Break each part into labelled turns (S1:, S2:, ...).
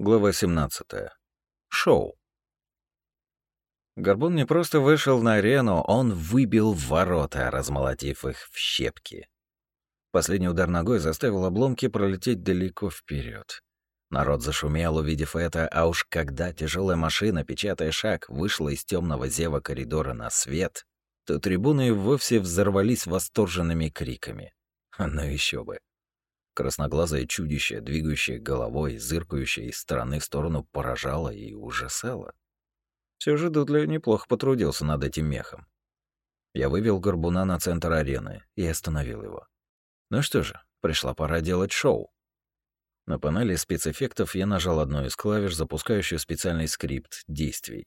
S1: Глава 17. Шоу. Горбун не просто вышел на арену, он выбил ворота, размолотив их в щепки. Последний удар ногой заставил обломки пролететь далеко вперед. Народ зашумел, увидев это, а уж когда тяжелая машина, печатая шаг, вышла из темного зева коридора на свет, то трибуны вовсе взорвались восторженными криками. Ну еще бы. Красноглазое чудище, двигающее головой, зыркающее из стороны в сторону, поражало и ужасало. Все же Дудли неплохо потрудился над этим мехом. Я вывел горбуна на центр арены и остановил его. Ну что же, пришла пора делать шоу. На панели спецэффектов я нажал одну из клавиш, запускающую специальный скрипт действий.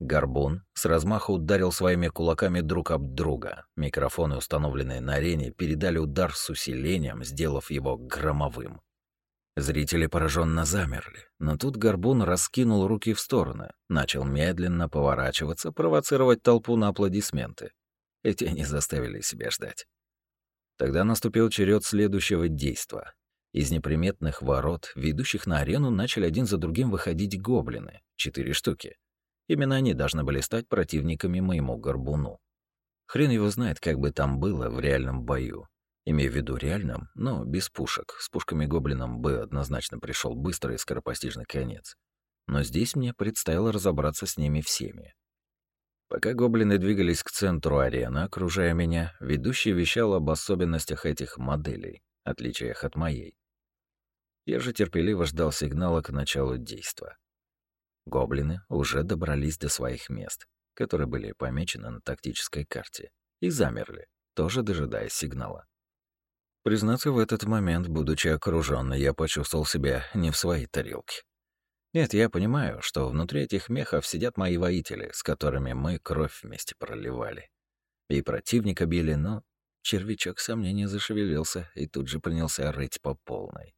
S1: Горбун с размаху ударил своими кулаками друг об друга. Микрофоны, установленные на арене, передали удар с усилением, сделав его громовым. Зрители пораженно замерли, но тут Горбун раскинул руки в стороны, начал медленно поворачиваться, провоцировать толпу на аплодисменты. Эти не заставили себя ждать. Тогда наступил черед следующего действа. Из неприметных ворот, ведущих на арену, начали один за другим выходить гоблины, четыре штуки — Именно они должны были стать противниками моему горбуну. Хрен его знает, как бы там было в реальном бою. Имею в виду реальном, но без пушек. С пушками гоблином бы однозначно пришел быстрый и скоропостижный конец. Но здесь мне предстояло разобраться с ними всеми. Пока гоблины двигались к центру арены, окружая меня, ведущий вещал об особенностях этих моделей, отличиях от моей. Я же терпеливо ждал сигнала к началу действа. Гоблины уже добрались до своих мест, которые были помечены на тактической карте, и замерли, тоже дожидаясь сигнала. Признаться, в этот момент, будучи окружённый, я почувствовал себя не в своей тарелке. Нет, я понимаю, что внутри этих мехов сидят мои воители, с которыми мы кровь вместе проливали. И противника били, но червячок сомнения зашевелился и тут же принялся рыть по полной.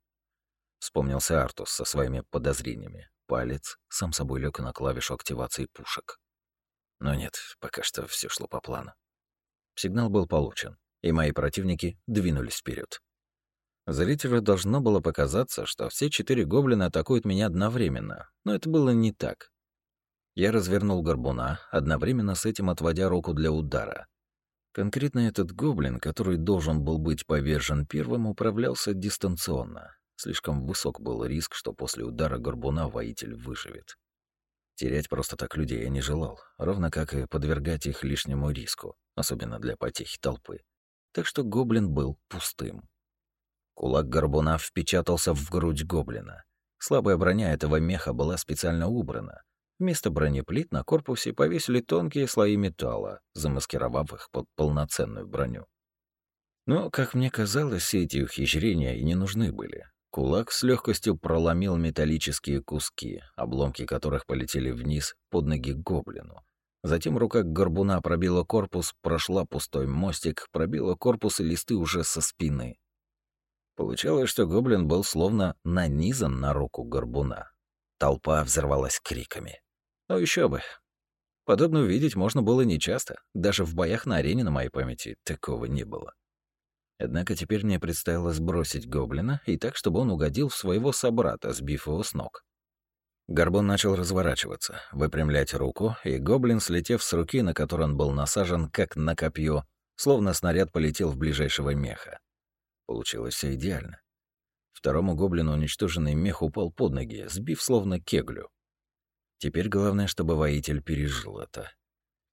S1: Вспомнился Артус со своими подозрениями, Палец сам собой лег на клавишу активации пушек. Но нет, пока что все шло по плану. Сигнал был получен, и мои противники двинулись вперед. Зрителю должно было показаться, что все четыре гоблина атакуют меня одновременно, но это было не так. Я развернул горбуна, одновременно с этим отводя руку для удара. Конкретно этот гоблин, который должен был быть повержен первым, управлялся дистанционно. Слишком высок был риск, что после удара горбуна воитель выживет. Терять просто так людей я не желал, ровно как и подвергать их лишнему риску, особенно для потехи толпы. Так что гоблин был пустым. Кулак горбуна впечатался в грудь гоблина. Слабая броня этого меха была специально убрана. Вместо бронеплит на корпусе повесили тонкие слои металла, замаскировав их под полноценную броню. Но, как мне казалось, все эти ухищрения и не нужны были. Кулак с легкостью проломил металлические куски, обломки которых полетели вниз под ноги гоблину. Затем рука горбуна пробила корпус, прошла пустой мостик, пробила корпус и листы уже со спины. Получалось, что гоблин был словно нанизан на руку горбуна. Толпа взорвалась криками. Ну еще бы. Подобное увидеть можно было нечасто. Даже в боях на арене на моей памяти такого не было. Однако теперь мне предстояло сбросить гоблина и так, чтобы он угодил в своего собрата, сбив его с ног. Горбун начал разворачиваться, выпрямлять руку, и гоблин, слетев с руки, на которой он был насажен, как на копье, словно снаряд полетел в ближайшего меха. Получилось все идеально. Второму гоблину уничтоженный мех упал под ноги, сбив словно кеглю. Теперь главное, чтобы воитель пережил это.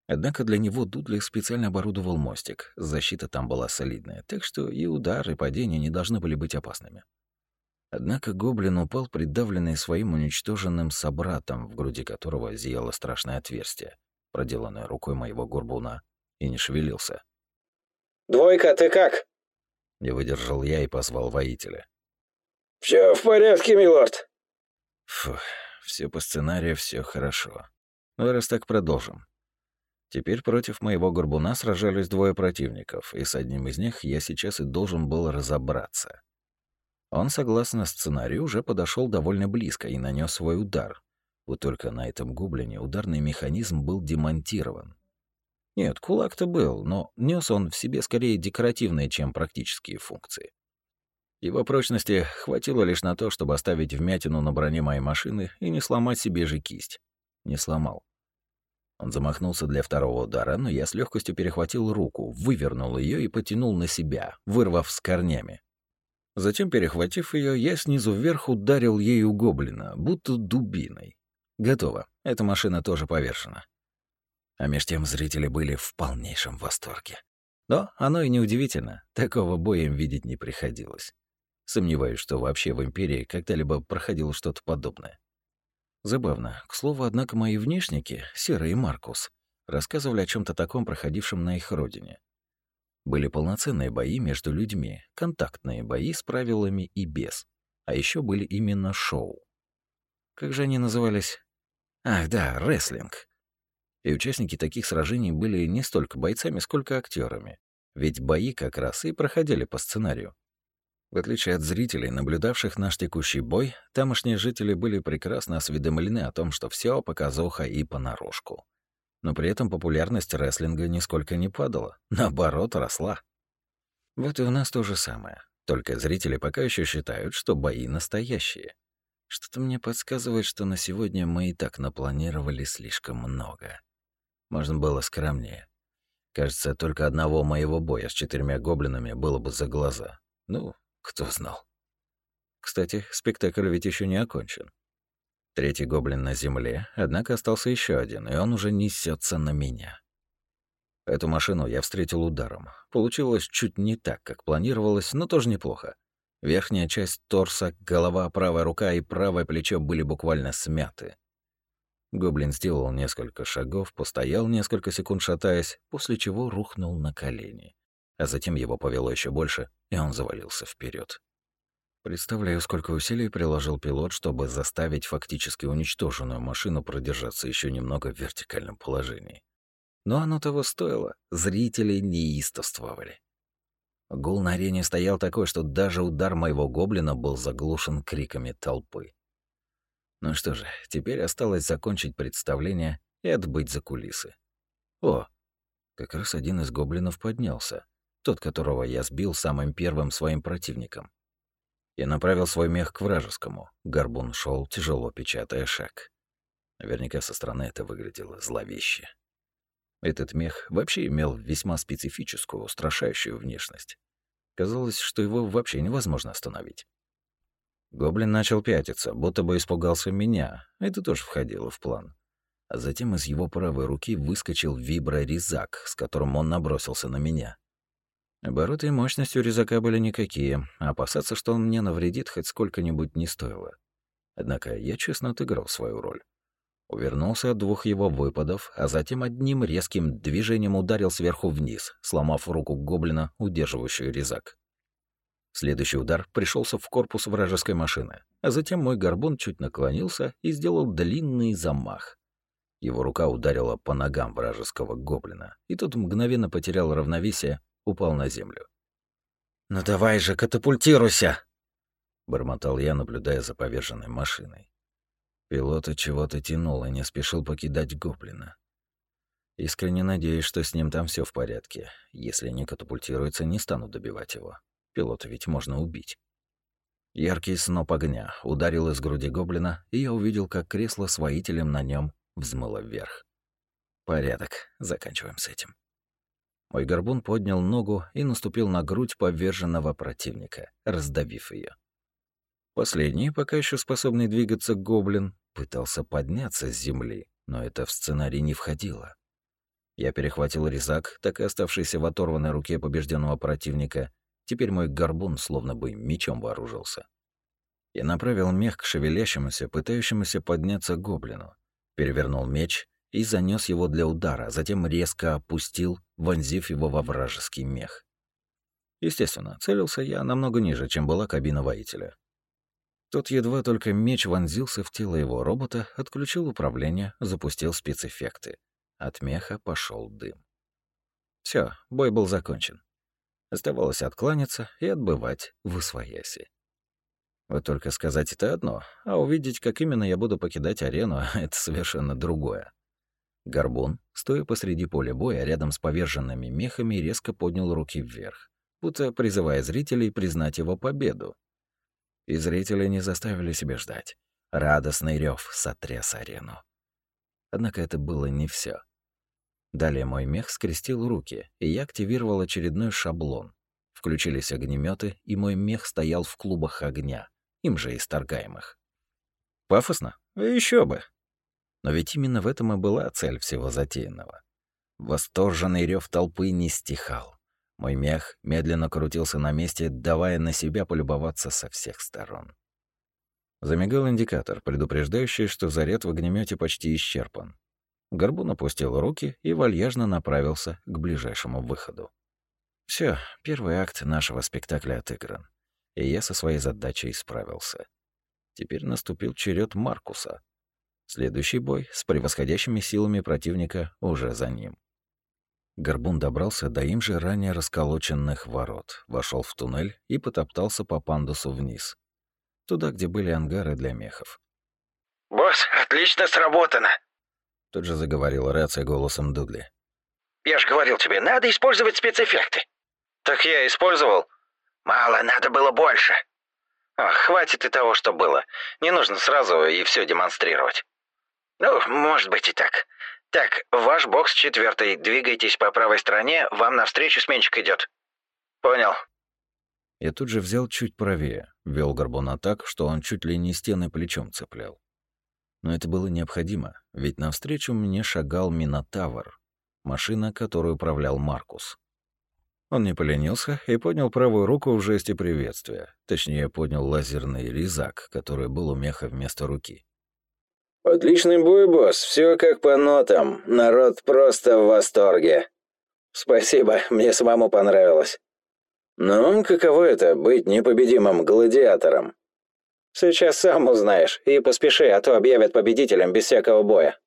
S1: Однако для него Дудлих специально оборудовал мостик. Защита там была солидная, так что и удар, и падение не должны были быть опасными. Однако гоблин упал, придавленный своим уничтоженным собратом, в груди которого зияло страшное отверстие, проделанное рукой моего горбуна, и не шевелился.
S2: «Двойка, ты как?»
S1: Не выдержал я и позвал воителя.
S2: Все в порядке, милорд».
S1: Фу, все по сценарию, все хорошо. Ну, раз так продолжим. Теперь против моего горбуна сражались двое противников, и с одним из них я сейчас и должен был разобраться. Он, согласно сценарию, уже подошел довольно близко и нанес свой удар. Вот только на этом гублине ударный механизм был демонтирован. Нет, кулак-то был, но нес он в себе скорее декоративные, чем практические функции. Его прочности хватило лишь на то, чтобы оставить вмятину на броне моей машины и не сломать себе же кисть. Не сломал. Он замахнулся для второго удара, но я с легкостью перехватил руку, вывернул ее и потянул на себя, вырвав с корнями. Затем, перехватив ее, я снизу вверх ударил ею гоблина, будто дубиной. Готово. Эта машина тоже повешена. А меж тем зрители были в полнейшем восторге. Но оно и неудивительно, такого боя им видеть не приходилось. Сомневаюсь, что вообще в Империи когда-либо проходило что-то подобное. Забавно. К слову, однако, мои внешники, Сера и Маркус, рассказывали о чем то таком, проходившем на их родине. Были полноценные бои между людьми, контактные бои с правилами и без. А еще были именно шоу. Как же они назывались? Ах, да, рестлинг. И участники таких сражений были не столько бойцами, сколько актерами. Ведь бои как раз и проходили по сценарию. В отличие от зрителей, наблюдавших наш текущий бой, тамошние жители были прекрасно осведомлены о том, что все показуха и понарошку. Но при этом популярность рестлинга нисколько не падала, наоборот, росла. Вот и у нас то же самое. Только зрители пока еще считают, что бои настоящие. Что-то мне подсказывает, что на сегодня мы и так напланировали слишком много. Можно было скромнее. Кажется, только одного моего боя с четырьмя гоблинами было бы за глаза. Ну, кто знал. Кстати, спектакль ведь еще не окончен. Третий гоблин на земле, однако остался еще один, и он уже несется на меня. Эту машину я встретил ударом. Получилось чуть не так, как планировалось, но тоже неплохо. Верхняя часть торса, голова, правая рука и правое плечо были буквально смяты. Гоблин сделал несколько шагов, постоял несколько секунд шатаясь, после чего рухнул на колени а затем его повело еще больше, и он завалился вперед. Представляю, сколько усилий приложил пилот, чтобы заставить фактически уничтоженную машину продержаться еще немного в вертикальном положении. Но оно того стоило, зрители неистовствовали. Гул на арене стоял такой, что даже удар моего гоблина был заглушен криками толпы. Ну что же, теперь осталось закончить представление и отбыть за кулисы. О, как раз один из гоблинов поднялся тот, которого я сбил самым первым своим противником. Я направил свой мех к вражескому. Горбун шел, тяжело печатая шаг. Наверняка со стороны это выглядело зловеще. Этот мех вообще имел весьма специфическую, устрашающую внешность. Казалось, что его вообще невозможно остановить. Гоблин начал пятиться, будто бы испугался меня. Это тоже входило в план. А затем из его правой руки выскочил виброрезак, с которым он набросился на меня. Обороты и мощность у резака были никакие, а опасаться, что он мне навредит, хоть сколько-нибудь не стоило. Однако я честно отыграл свою роль. Увернулся от двух его выпадов, а затем одним резким движением ударил сверху вниз, сломав руку гоблина, удерживающую резак. Следующий удар пришелся в корпус вражеской машины, а затем мой горбун чуть наклонился и сделал длинный замах. Его рука ударила по ногам вражеского гоблина, и тот мгновенно потерял равновесие, упал на землю. «Ну давай же, катапультируйся!» — бормотал я, наблюдая за поверженной машиной. Пилота чего-то тянул и не спешил покидать гоблина. Искренне надеюсь, что с ним там все в порядке. Если не катапультируется, не стану добивать его. Пилота ведь можно убить. Яркий сноп огня ударил из груди гоблина, и я увидел, как кресло с воителем на нем взмыло вверх. Порядок. Заканчиваем с этим. Мой горбун поднял ногу и наступил на грудь поверженного противника, раздавив ее. Последний, пока еще способный двигаться гоблин, пытался подняться с земли, но это в сценарий не входило. Я перехватил резак, так и оставшийся в оторванной руке побежденного противника. Теперь мой горбун словно бы мечом вооружился. Я направил мех к шевелящемуся, пытающемуся подняться гоблину. Перевернул меч и занес его для удара, затем резко опустил, вонзив его во вражеский мех. Естественно, целился я намного ниже, чем была кабина воителя. Тот едва только меч вонзился в тело его робота, отключил управление, запустил спецэффекты. От меха пошел дым. Все, бой был закончен. Оставалось откланяться и отбывать в освояси. Вот только сказать это одно, а увидеть, как именно я буду покидать арену, это совершенно другое. Горбун, стоя посреди поля боя рядом с поверженными мехами, резко поднял руки вверх. будто призывая зрителей признать его победу. И зрители не заставили себя ждать. Радостный рев сотряс арену. Однако это было не все. Далее мой мех скрестил руки, и я активировал очередной шаблон. Включились огнеметы, и мой мех стоял в клубах огня, им же исторгаемых. Пафосно? Еще бы. Но ведь именно в этом и была цель всего затеянного. Восторженный рев толпы не стихал. Мой мех медленно крутился на месте, давая на себя полюбоваться со всех сторон. Замигал индикатор, предупреждающий, что заряд в огнемете почти исчерпан. Горбун опустил руки и вальяжно направился к ближайшему выходу. Все, первый акт нашего спектакля отыгран, и я со своей задачей справился. Теперь наступил черед Маркуса. Следующий бой с превосходящими силами противника уже за ним. Горбун добрался до им же ранее расколоченных ворот, вошел в туннель и потоптался по пандусу вниз. Туда, где были ангары для мехов.
S3: «Босс, отлично сработано!»
S1: Тут же заговорил рация голосом Дудли.
S3: «Я же говорил тебе, надо использовать спецэффекты!» «Так я использовал?» «Мало, надо было больше!» Ах, хватит и того, что было. Не нужно сразу и все демонстрировать. Ну, может быть и так. Так, ваш бокс четвертый. Двигайтесь по правой стороне, вам навстречу сменщик идет. Понял.
S1: Я тут же взял чуть правее, вел Горбуна так, что он чуть ли не стены плечом цеплял. Но это было необходимо, ведь навстречу мне шагал Минотавр, машина, которую управлял Маркус. Он не поленился и поднял правую руку в жесте приветствия. Точнее, поднял лазерный резак, который был у меха вместо руки.
S2: «Отличный бой, босс. Все как по нотам. Народ просто в восторге. Спасибо, мне самому понравилось. Ну, каково это — быть непобедимым гладиатором? Сейчас сам узнаешь, и поспеши, а то объявят победителем без всякого боя».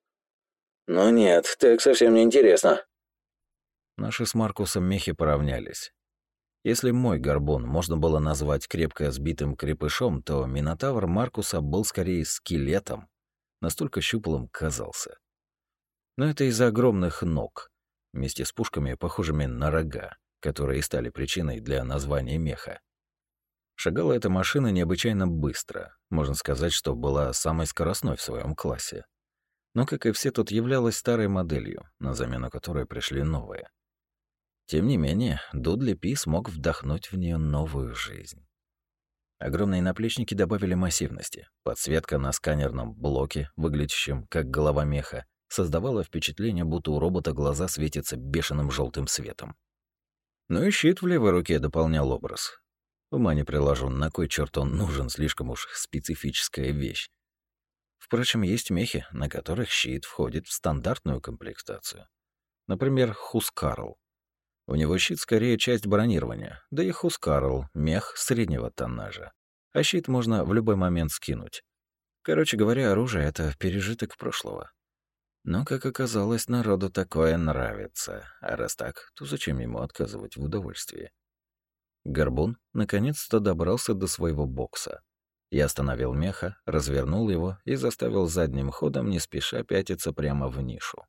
S2: «Ну нет, так совсем не интересно».
S1: Наши с Маркусом мехи поравнялись. Если мой горбун можно было назвать крепко сбитым крепышом, то Минотавр Маркуса был скорее скелетом, настолько щуплым казался. Но это из-за огромных ног, вместе с пушками, похожими на рога, которые и стали причиной для названия меха. Шагала эта машина необычайно быстро, можно сказать, что была самой скоростной в своем классе. Но, как и все, тут являлась старой моделью, на замену которой пришли новые. Тем не менее, Дудли Пи смог вдохнуть в нее новую жизнь. Огромные наплечники добавили массивности. Подсветка на сканерном блоке, выглядящем как голова меха, создавала впечатление, будто у робота глаза светятся бешеным желтым светом. Ну и щит в левой руке дополнял образ. Ума не приложу, на кой черт он нужен, слишком уж специфическая вещь. Впрочем, есть мехи, на которых щит входит в стандартную комплектацию. Например, Хускарл. У него щит скорее часть бронирования, да и Хускарл — мех среднего тоннажа. А щит можно в любой момент скинуть. Короче говоря, оружие — это пережиток прошлого. Но, как оказалось, народу такое нравится. А раз так, то зачем ему отказывать в удовольствии? Горбун наконец-то добрался до своего бокса. Я остановил меха, развернул его и заставил задним ходом не спеша пятиться прямо в нишу.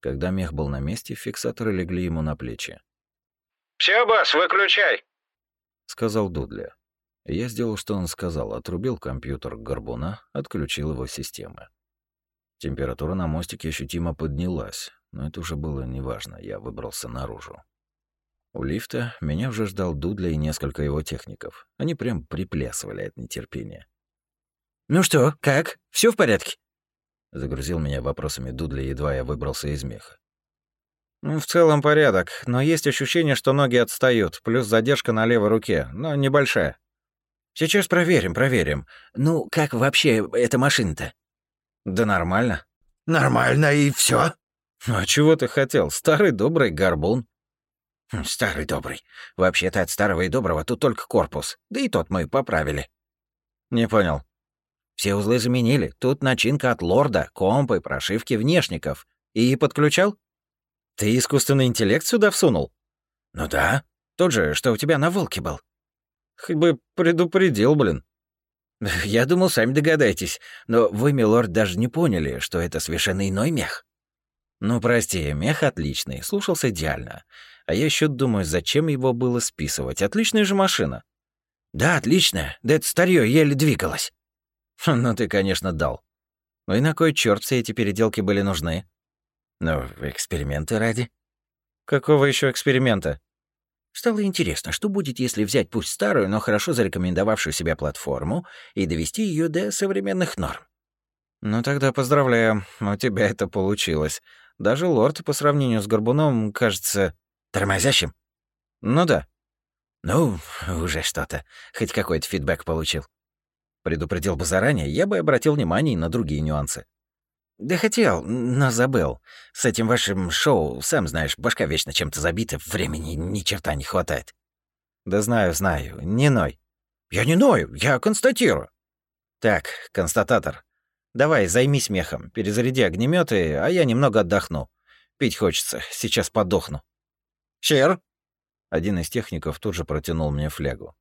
S1: Когда мех был на месте, фиксаторы легли ему на плечи.
S3: «Все, босс, выключай!»
S1: — сказал Дудля. Я сделал, что он сказал, отрубил компьютер горбуна, отключил его системы. Температура на мостике ощутимо поднялась, но это уже было неважно, я выбрался наружу. У лифта меня уже ждал Дудля и несколько его техников. Они прям приплясывали от нетерпения.
S4: «Ну что, как? Все в порядке?»
S1: Загрузил меня вопросами Дудли, едва я выбрался из меха.
S5: Ну, в целом порядок, но есть ощущение, что ноги отстают, плюс задержка на левой руке, но небольшая.
S4: Сейчас проверим, проверим. Ну, как вообще эта машина-то?
S5: Да нормально.
S4: Нормально, и все.
S5: А чего ты хотел? Старый добрый горбун.
S4: Хм, старый добрый. Вообще-то от старого и доброго тут только корпус. Да и тот мы поправили.
S5: Не понял.
S4: Все узлы заменили. Тут начинка от лорда, компы, прошивки внешников. И подключал?
S5: Ты искусственный интеллект сюда всунул?
S4: Ну да. Тот же, что у тебя на волке был.
S5: Хоть бы предупредил, блин.
S4: Я думал, сами догадаетесь. Но вы, милорд, даже не поняли, что это совершенно иной мех.
S5: Ну, прости, мех отличный, слушался идеально. А я еще думаю, зачем его было списывать? Отличная же машина.
S4: Да, отличная. Да это старье еле двигалось.
S5: Ну ты, конечно, дал. Ну и на кой черт все эти переделки были нужны?
S4: Ну, эксперименты ради.
S5: Какого еще эксперимента?
S4: Стало интересно, что будет, если взять пусть старую, но хорошо зарекомендовавшую себя платформу и довести ее до современных норм.
S5: Ну тогда поздравляю, у тебя это получилось. Даже лорд по сравнению с Горбуном кажется
S4: тормозящим.
S5: Ну да.
S4: Ну, уже что-то. Хоть какой-то фидбэк получил. Предупредил бы заранее, я бы обратил внимание на другие нюансы. Да хотел, но забыл. С этим вашим шоу, сам знаешь, башка вечно чем-то забита, времени ни черта не хватает.
S5: Да знаю, знаю, не ной.
S4: Я не ною, я констатирую.
S5: Так, констататор, давай займись мехом, перезаряди огнеметы, а я немного отдохну. Пить хочется, сейчас подохну.
S4: Сер?
S5: Один из техников тут же протянул мне флягу.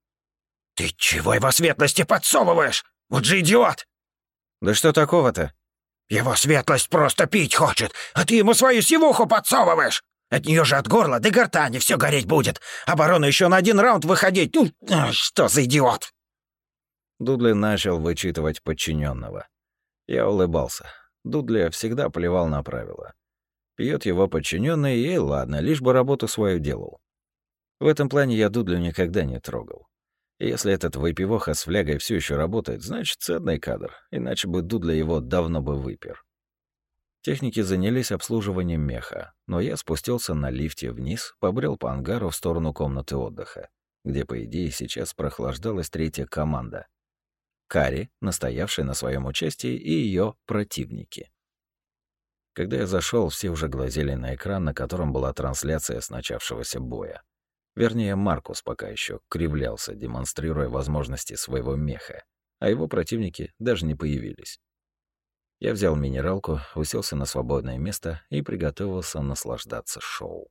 S4: «Ты чего его светлости подсовываешь? Вот же идиот!»
S5: «Да что такого-то?»
S4: «Его светлость просто пить хочет, а ты ему свою сивуху подсовываешь! От нее же от горла до гортани все гореть будет. Оборона еще на один раунд выходить. Ну, а, что за идиот?»
S5: Дудлин начал вычитывать подчиненного. Я улыбался. Дудля всегда плевал на правила. Пьет его подчиненный, и ладно, лишь бы работу свою делал. В этом плане я Дудлю никогда не трогал. Если этот выпивоха с флягой все еще работает, значит, ценный кадр, иначе бы Дудля его давно бы выпер. Техники занялись обслуживанием меха, но я спустился на лифте вниз, побрел по ангару в сторону комнаты отдыха, где, по идее, сейчас прохлаждалась третья команда. Кари, настоявшая на своем участии, и ее противники. Когда я зашел, все уже глазели на экран, на котором была трансляция с начавшегося боя. Вернее, Маркус пока еще кривлялся, демонстрируя возможности своего меха, а его противники даже не появились. Я взял минералку, уселся на свободное место и приготовился наслаждаться шоу.